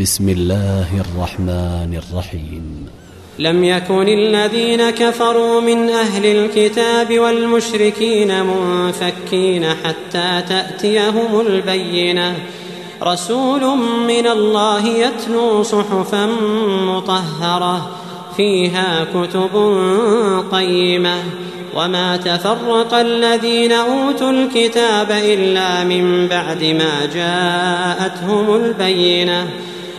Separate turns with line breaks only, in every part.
بسم الله الرحمن الرحيم.
لم يكن الذين كفروا من أهل الكتاب والمشركين منفكين حتى تأتيهم البينة. رسول من الله يتلو صحفا مطهرة فيها كتب قيمة. وما تفرق الذين أوتوا الكتاب إلا من بعد ما جاءتهم البينة.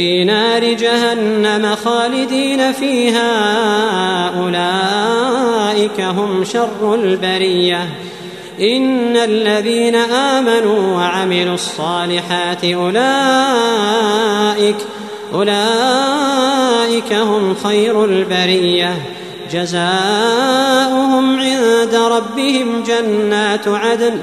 في نار جهنم خالدين فيها أولئك هم شر البرية. إن الذين آمنوا وعملوا الصالحات اولئك أولئك هم خير البرية. جزاؤهم عند ربهم جنات عدن.